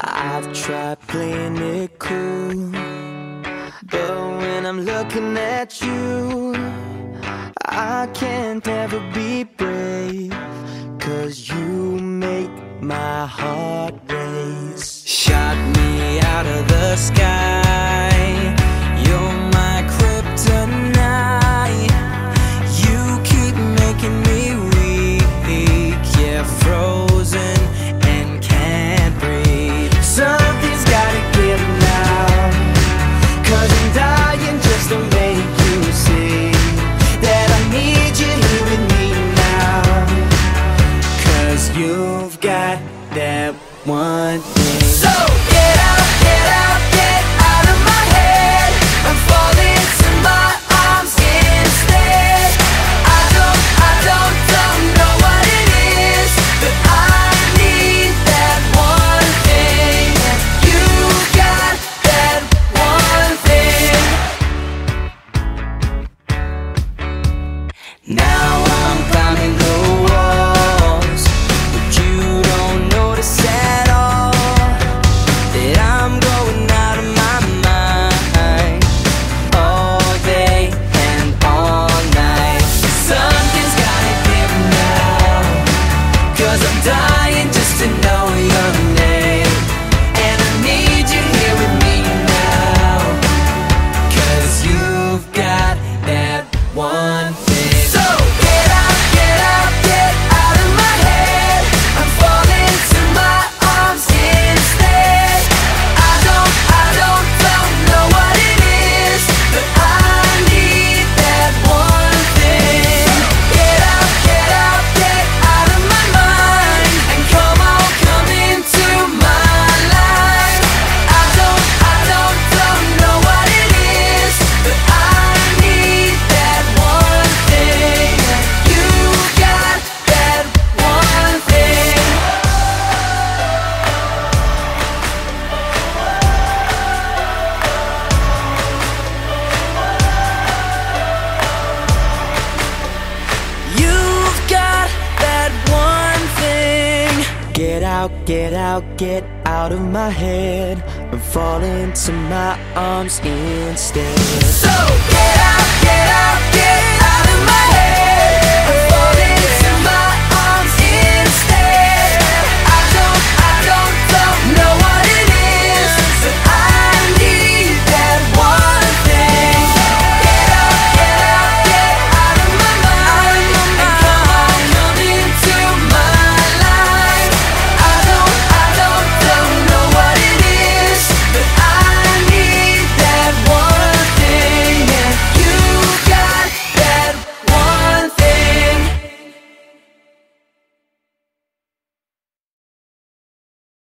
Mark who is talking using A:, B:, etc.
A: I've tried playing it cool, but when I'm looking at you, I can't ever be brave, cause you make my heart race. Shot me out of the sky, you're my kryptonite, you keep making me weak, yeah, out, get out, get out of my head. And fall into my arms instead. So get out, get out, get out